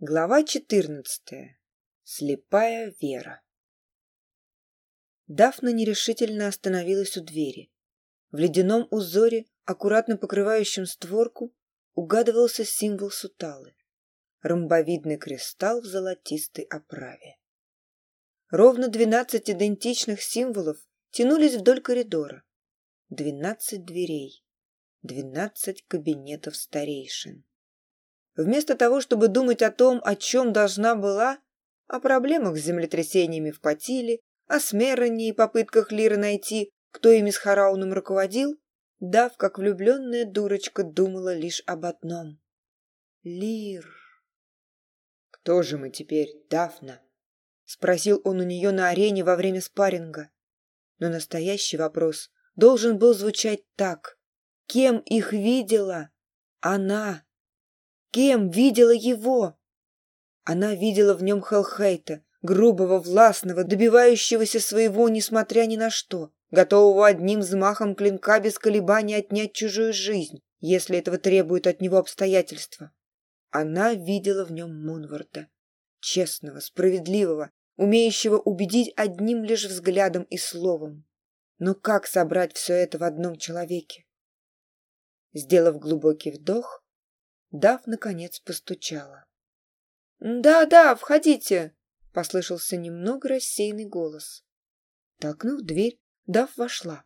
Глава 14. Слепая вера. Дафна нерешительно остановилась у двери. В ледяном узоре, аккуратно покрывающем створку, угадывался символ суталы — ромбовидный кристалл в золотистой оправе. Ровно двенадцать идентичных символов тянулись вдоль коридора. Двенадцать дверей, двенадцать кабинетов старейшин. Вместо того, чтобы думать о том, о чем должна была, о проблемах с землетрясениями в Патиле, о смерании и попытках Лиры найти, кто ими с Харауном руководил, Дав, как влюбленная дурочка, думала лишь об одном. Лир. «Кто же мы теперь, Дафна?» — спросил он у нее на арене во время спарринга. Но настоящий вопрос должен был звучать так. Кем их видела? Она кем видела его? Она видела в нем Хелхейта, грубого, властного, добивающегося своего, несмотря ни на что, готового одним взмахом клинка без колебаний отнять чужую жизнь, если этого требуют от него обстоятельства. Она видела в нем Мунварда, честного, справедливого, умеющего убедить одним лишь взглядом и словом. Но как собрать все это в одном человеке? Сделав глубокий вдох, Дав, наконец, постучала. «Да, да, входите!» — послышался немного рассеянный голос. Толкнув дверь, Дав вошла.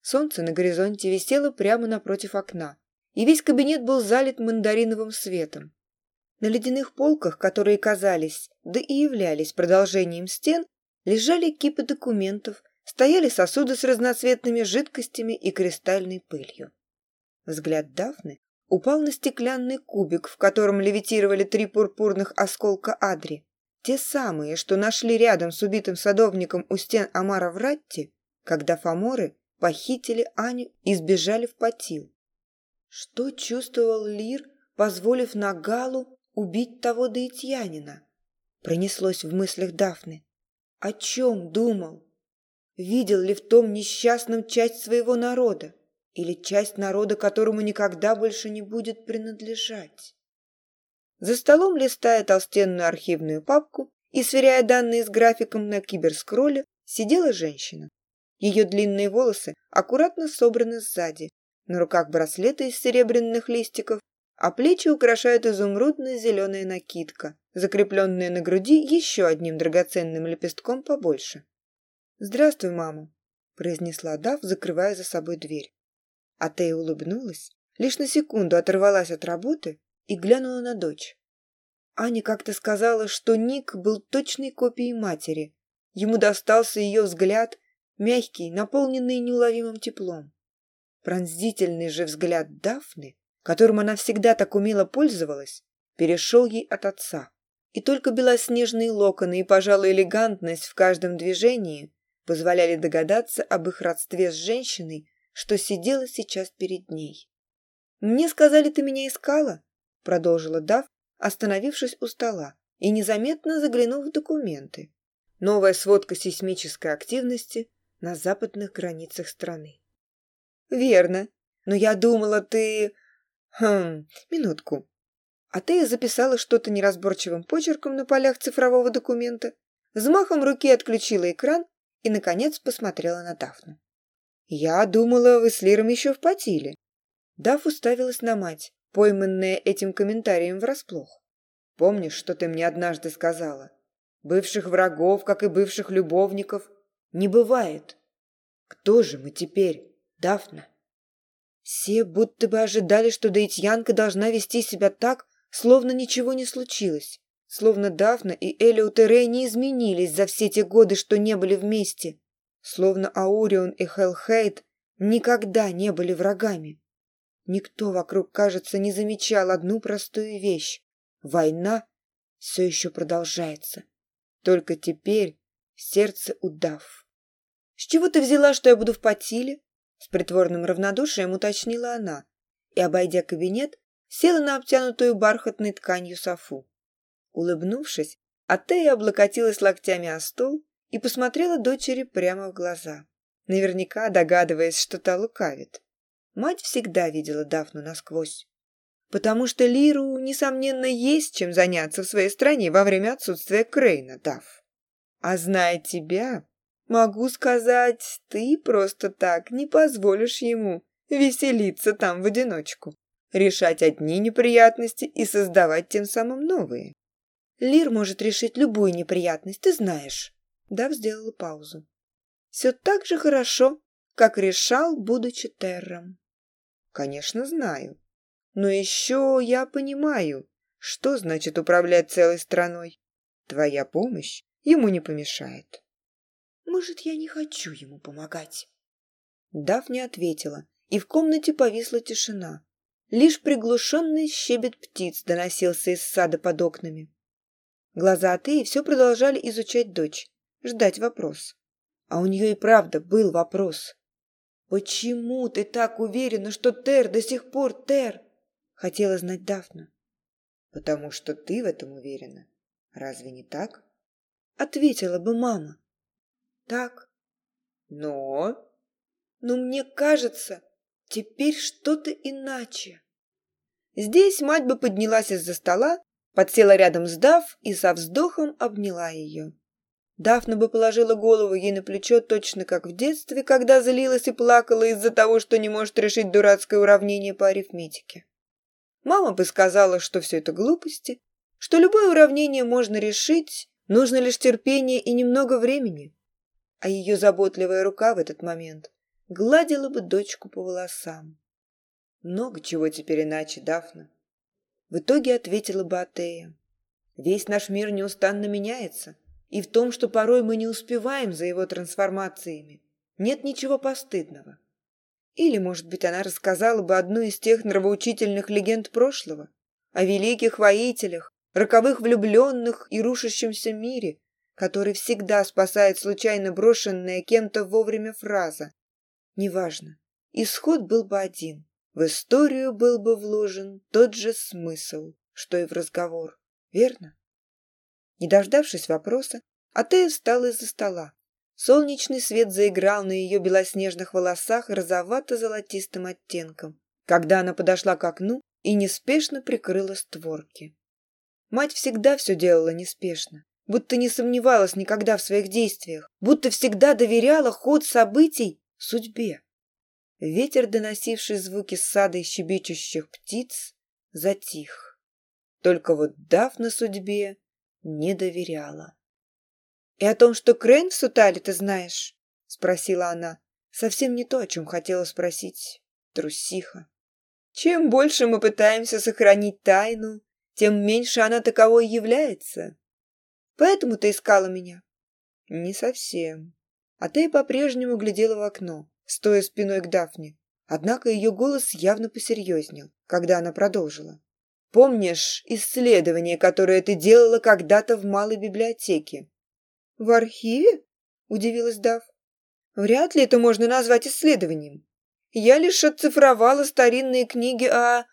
Солнце на горизонте висело прямо напротив окна, и весь кабинет был залит мандариновым светом. На ледяных полках, которые казались, да и являлись продолжением стен, лежали кипы документов, стояли сосуды с разноцветными жидкостями и кристальной пылью. Взгляд Дафны упал на стеклянный кубик, в котором левитировали три пурпурных осколка Адри. Те самые, что нашли рядом с убитым садовником у стен Амара в Ратте, когда фаморы похитили Аню и сбежали в Патил. Что чувствовал Лир, позволив Нагалу убить того даитьянина? Пронеслось в мыслях Дафны. О чем думал? Видел ли в том несчастном часть своего народа? или часть народа, которому никогда больше не будет принадлежать. За столом, листая толстенную архивную папку и сверяя данные с графиком на киберскролле, сидела женщина. Ее длинные волосы аккуратно собраны сзади, на руках браслеты из серебряных листиков, а плечи украшают изумрудная зеленая накидка, закрепленная на груди еще одним драгоценным лепестком побольше. «Здравствуй, мама», – произнесла Дав, закрывая за собой дверь. Атея улыбнулась, лишь на секунду оторвалась от работы и глянула на дочь. Аня как-то сказала, что Ник был точной копией матери. Ему достался ее взгляд, мягкий, наполненный неуловимым теплом. Пронзительный же взгляд Дафны, которым она всегда так умело пользовалась, перешел ей от отца. И только белоснежные локоны и, пожалуй, элегантность в каждом движении позволяли догадаться об их родстве с женщиной, что сидела сейчас перед ней. «Мне сказали, ты меня искала?» – продолжила Дав, остановившись у стола и незаметно заглянув в документы. Новая сводка сейсмической активности на западных границах страны. «Верно. Но я думала, ты...» «Хм... Минутку. А ты записала что-то неразборчивым почерком на полях цифрового документа, взмахом руки отключила экран и, наконец, посмотрела на Дафну. Я думала, вы с Лиром еще в потиле. Дав уставилась на мать, пойманная этим комментарием врасплох. Помнишь, что ты мне однажды сказала? Бывших врагов, как и бывших любовников, не бывает. Кто же мы теперь, Дафна? Все будто бы ожидали, что Даитьянка должна вести себя так, словно ничего не случилось, словно Дафна и Элиот и Рэй не изменились за все те годы, что не были вместе. Словно Аурион и Хелхейд никогда не были врагами. Никто вокруг, кажется, не замечал одну простую вещь. Война все еще продолжается. Только теперь сердце удав. «С чего ты взяла, что я буду в потиле?» С притворным равнодушием уточнила она и, обойдя кабинет, села на обтянутую бархатной тканью софу. Улыбнувшись, Атея облокотилась локтями о стол и посмотрела дочери прямо в глаза, наверняка догадываясь, что та лукавит. Мать всегда видела Дафну насквозь. Потому что Лиру, несомненно, есть чем заняться в своей стране во время отсутствия Крейна, Даф. А зная тебя, могу сказать, ты просто так не позволишь ему веселиться там в одиночку, решать одни неприятности и создавать тем самым новые. Лир может решить любую неприятность, ты знаешь. Дав сделала паузу. «Все так же хорошо, как решал, будучи терром». «Конечно, знаю. Но еще я понимаю, что значит управлять целой страной. Твоя помощь ему не помешает». «Может, я не хочу ему помогать?» Дав не ответила, и в комнате повисла тишина. Лишь приглушенный щебет птиц доносился из сада под окнами. Глаза Атеи все продолжали изучать дочь ждать вопрос. А у нее и правда был вопрос. «Почему ты так уверена, что Тер до сих пор Тер?» — хотела знать Дафна. «Потому что ты в этом уверена. Разве не так?» — ответила бы мама. «Так». «Но...» «Но мне кажется, теперь что-то иначе». Здесь мать бы поднялась из-за стола, подсела рядом с Дав и со вздохом обняла ее. Дафна бы положила голову ей на плечо точно как в детстве, когда злилась и плакала из-за того, что не может решить дурацкое уравнение по арифметике. Мама бы сказала, что все это глупости, что любое уравнение можно решить, нужно лишь терпение и немного времени. А ее заботливая рука в этот момент гладила бы дочку по волосам. Много чего теперь иначе, Дафна. В итоге ответила бы Атея. Весь наш мир неустанно меняется. И в том, что порой мы не успеваем за его трансформациями, нет ничего постыдного. Или, может быть, она рассказала бы одну из тех нравоучительных легенд прошлого о великих воителях, роковых влюбленных и рушащемся мире, который всегда спасает случайно брошенная кем-то вовремя фраза. Неважно, исход был бы один, в историю был бы вложен тот же смысл, что и в разговор, верно? Не дождавшись вопроса, Атея встала из-за стола. Солнечный свет заиграл на ее белоснежных волосах розовато-золотистым оттенком, когда она подошла к окну и неспешно прикрыла створки. Мать всегда все делала неспешно, будто не сомневалась никогда в своих действиях, будто всегда доверяла ход событий судьбе. Ветер, доносивший звуки сада и щебечущих птиц, затих. Только вот дав на судьбе не доверяла. «И о том, что Крейн в сутале, ты знаешь?» — спросила она. Совсем не то, о чем хотела спросить. Трусиха. «Чем больше мы пытаемся сохранить тайну, тем меньше она таковой является. Поэтому ты искала меня?» «Не совсем. А ты по-прежнему глядела в окно, стоя спиной к Дафне. Однако ее голос явно посерьезнел, когда она продолжила. Помнишь исследование, которое ты делала когда-то в малой библиотеке?» «В архиве?» – удивилась Дав. «Вряд ли это можно назвать исследованием. Я лишь отцифровала старинные книги о...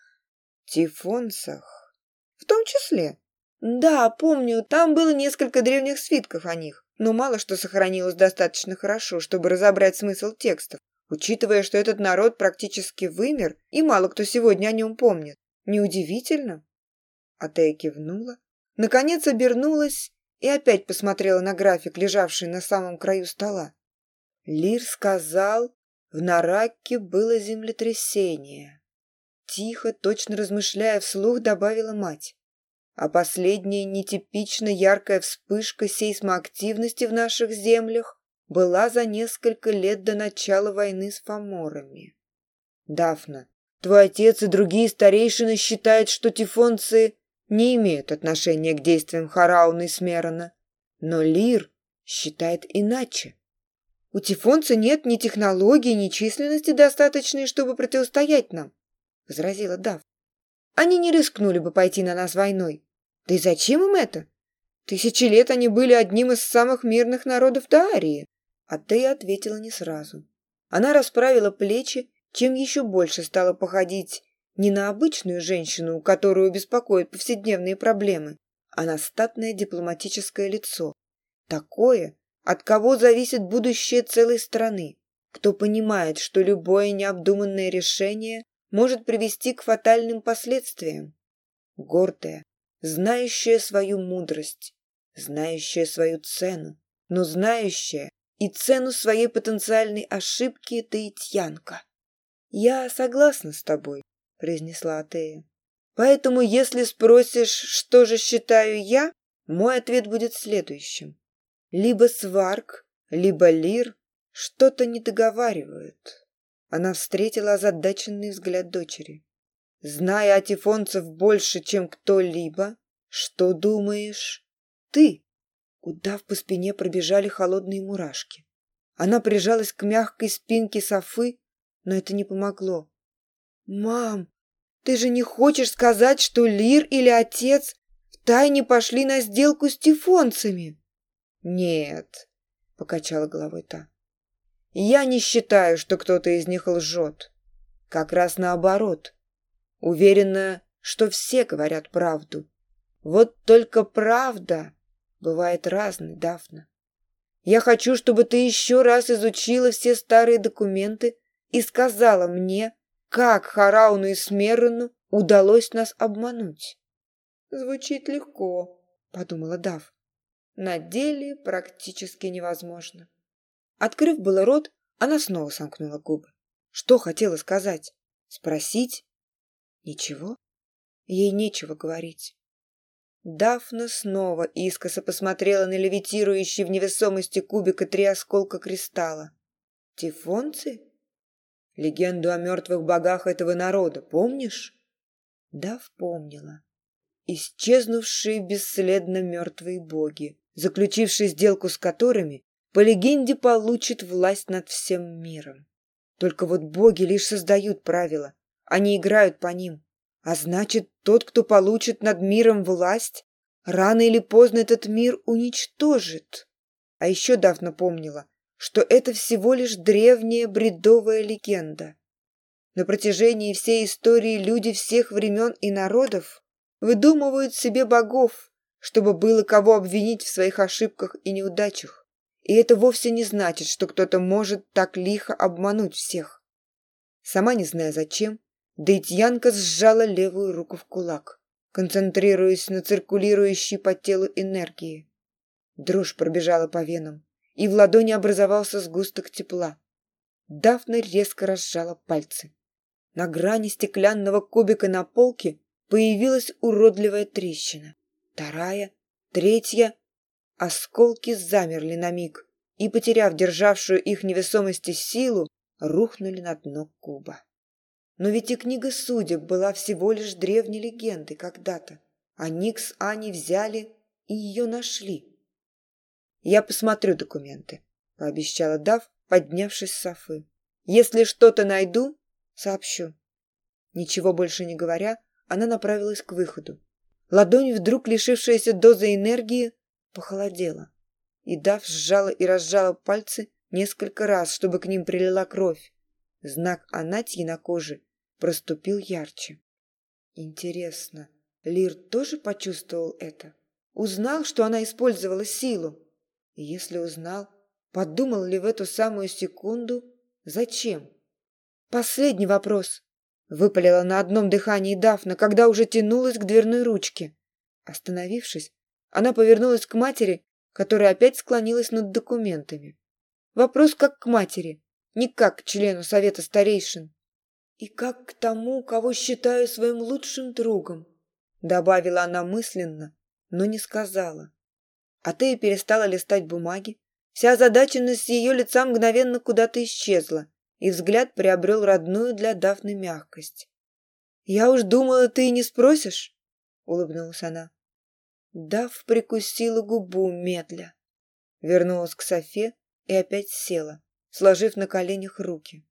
Тифонцах. В том числе. Да, помню, там было несколько древних свитков о них, но мало что сохранилось достаточно хорошо, чтобы разобрать смысл текстов, учитывая, что этот народ практически вымер и мало кто сегодня о нем помнит неудивительно. Атея кивнула. Наконец обернулась и опять посмотрела на график лежавший на самом краю стола. Лир сказал в нараке было землетрясение. Тихо точно размышляя вслух добавила мать. А последняя нетипично яркая вспышка сейсмоактивности в наших землях была за несколько лет до начала войны с фаморами. Дафна, Твой отец и другие старейшины считают, что тифонцы не имеют отношения к действиям Харауны и Смерона. Но Лир считает иначе. У тифонца нет ни технологии, ни численности достаточной, чтобы противостоять нам, — возразила Дав. Они не рискнули бы пойти на нас войной. Да и зачем им это? Тысячи лет они были одним из самых мирных народов Дарии, а ты ответила не сразу. Она расправила плечи чем еще больше стала походить не на обычную женщину, которую беспокоят повседневные проблемы, а на статное дипломатическое лицо. Такое, от кого зависит будущее целой страны, кто понимает, что любое необдуманное решение может привести к фатальным последствиям. Гордая, знающая свою мудрость, знающая свою цену, но знающая и цену своей потенциальной ошибки таитянка. Я согласна с тобой, произнесла Атея. Поэтому, если спросишь, что же считаю я, мой ответ будет следующим. Либо Сварк, либо Лир что-то не договаривают. Она встретила озадаченный взгляд дочери. Зная о атифонцев больше, чем кто-либо, что думаешь? Ты. Удав по спине пробежали холодные мурашки. Она прижалась к мягкой спинке Софы но это не помогло. «Мам, ты же не хочешь сказать, что Лир или отец втайне пошли на сделку с тифонцами?» «Нет», — покачала головой та. «Я не считаю, что кто-то из них лжет. Как раз наоборот. Уверена, что все говорят правду. Вот только правда бывает разной, Дафна. Я хочу, чтобы ты еще раз изучила все старые документы, и сказала мне, как Харауну и Смерну удалось нас обмануть. «Звучит легко», — подумала Дав. «На деле практически невозможно». Открыв было рот, она снова сомкнула губы. Что хотела сказать? Спросить? Ничего. Ей нечего говорить. Дафна снова искоса посмотрела на левитирующий в невесомости кубика три осколка кристалла. «Тифонцы?» легенду о мертвых богах этого народа, помнишь?» Да помнила. Исчезнувшие бесследно мертвые боги, заключившие сделку с которыми, по легенде, получит власть над всем миром. Только вот боги лишь создают правила, они играют по ним. А значит, тот, кто получит над миром власть, рано или поздно этот мир уничтожит. А еще давно помнила, что это всего лишь древняя бредовая легенда. На протяжении всей истории люди всех времен и народов выдумывают себе богов, чтобы было кого обвинить в своих ошибках и неудачах. И это вовсе не значит, что кто-то может так лихо обмануть всех. Сама не зная зачем, Дейтьянка сжала левую руку в кулак, концентрируясь на циркулирующей по телу энергии. Дрожь пробежала по венам и в ладони образовался сгусток тепла. Дафна резко разжала пальцы. На грани стеклянного кубика на полке появилась уродливая трещина. Вторая, третья. Осколки замерли на миг и, потеряв державшую их невесомости силу, рухнули на дно куба. Но ведь и книга судеб была всего лишь древней легендой когда-то, а Ник с Аней взяли и ее нашли. Я посмотрю документы», — пообещала Дав, поднявшись с Софы. «Если что-то найду, сообщу». Ничего больше не говоря, она направилась к выходу. Ладонь, вдруг лишившаяся дозы энергии, похолодела. И Дав сжала и разжала пальцы несколько раз, чтобы к ним прилила кровь. Знак анатьи на коже проступил ярче. Интересно, Лир тоже почувствовал это? Узнал, что она использовала силу? Если узнал, подумал ли в эту самую секунду, зачем? Последний вопрос. Выпалила на одном дыхании Дафна, когда уже тянулась к дверной ручке. Остановившись, она повернулась к матери, которая опять склонилась над документами. Вопрос как к матери, не как к члену совета старейшин. И как к тому, кого считаю своим лучшим другом, добавила она мысленно, но не сказала а ты перестала листать бумаги. Вся задаченность ее лица мгновенно куда-то исчезла, и взгляд приобрел родную для Дафны мягкость. «Я уж думала, ты и не спросишь?» — улыбнулась она. Дав прикусила губу медля. Вернулась к Софе и опять села, сложив на коленях руки.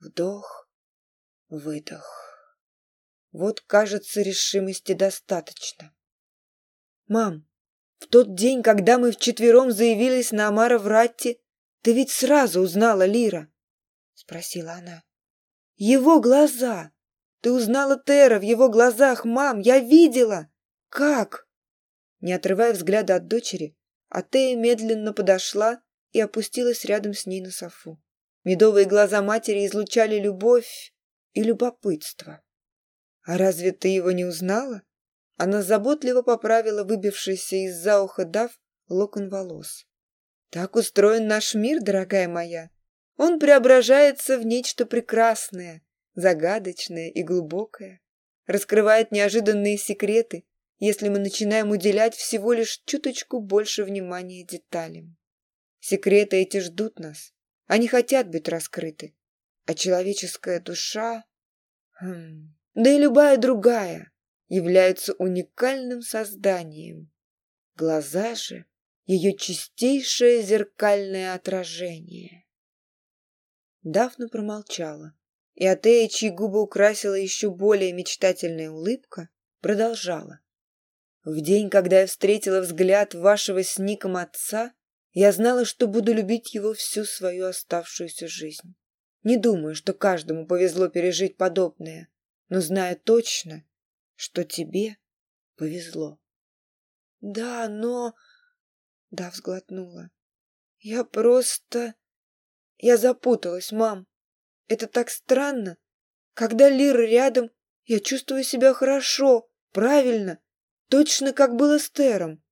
Вдох, выдох. Вот, кажется, решимости достаточно. «Мам, в тот день, когда мы вчетвером заявились на Амара в Ратте, ты ведь сразу узнала Лира?» — спросила она. «Его глаза! Ты узнала Тера в его глазах, мам! Я видела! Как?» Не отрывая взгляда от дочери, Атея медленно подошла и опустилась рядом с ней на софу. Медовые глаза матери излучали любовь и любопытство. «А разве ты его не узнала?» А Она заботливо поправила выбившийся из-за уха дав локон волос. «Так устроен наш мир, дорогая моя. Он преображается в нечто прекрасное, загадочное и глубокое, раскрывает неожиданные секреты, если мы начинаем уделять всего лишь чуточку больше внимания деталям. Секреты эти ждут нас, они хотят быть раскрыты, а человеческая душа... Хм, да и любая другая, является уникальным созданием. Глаза же — ее чистейшее зеркальное отражение. Дафна промолчала, и Атея, чьи губы украсила еще более мечтательная улыбка, продолжала. «В день, когда я встретила взгляд вашего с Ником отца, я знала, что буду любить его всю свою оставшуюся жизнь. Не думаю, что каждому повезло пережить подобное, но знаю точно, что тебе повезло. Да, но... Да, взглотнула. Я просто... Я запуталась, мам. Это так странно. Когда Лира рядом, я чувствую себя хорошо, правильно, точно как было с Тером.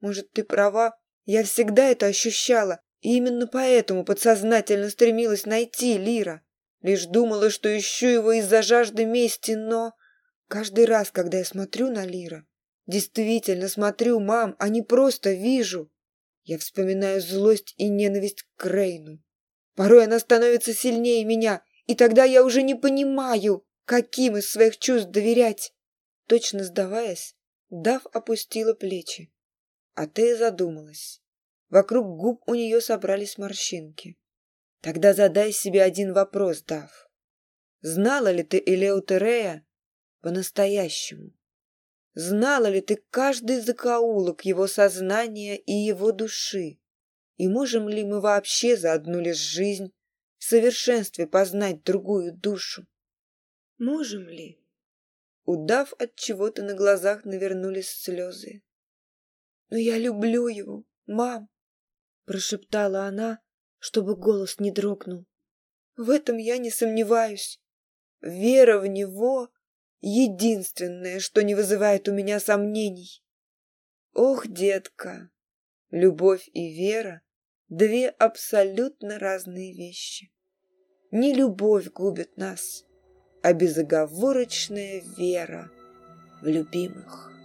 Может, ты права, я всегда это ощущала, и именно поэтому подсознательно стремилась найти Лира. Лишь думала, что ищу его из-за жажды мести, но... Каждый раз, когда я смотрю на Лира, действительно смотрю, мам, а не просто вижу. Я вспоминаю злость и ненависть к Крейну. Порой она становится сильнее меня, и тогда я уже не понимаю, каким из своих чувств доверять. Точно сдаваясь, Дав опустила плечи. А ты задумалась. Вокруг губ у нее собрались морщинки. Тогда задай себе один вопрос, Дав. Знала ли ты Элеутерея по-настоящему. Знала ли ты каждый закоулок его сознания и его души? И можем ли мы вообще за одну лишь жизнь в совершенстве познать другую душу? Можем ли? Удав от чего-то на глазах навернулись слезы. Но я люблю его, мам, прошептала она, чтобы голос не дрогнул. В этом я не сомневаюсь. Вера в него единственное, что не вызывает у меня сомнений. Ох, детка, любовь и вера — две абсолютно разные вещи. Не любовь губит нас, а безоговорочная вера в любимых.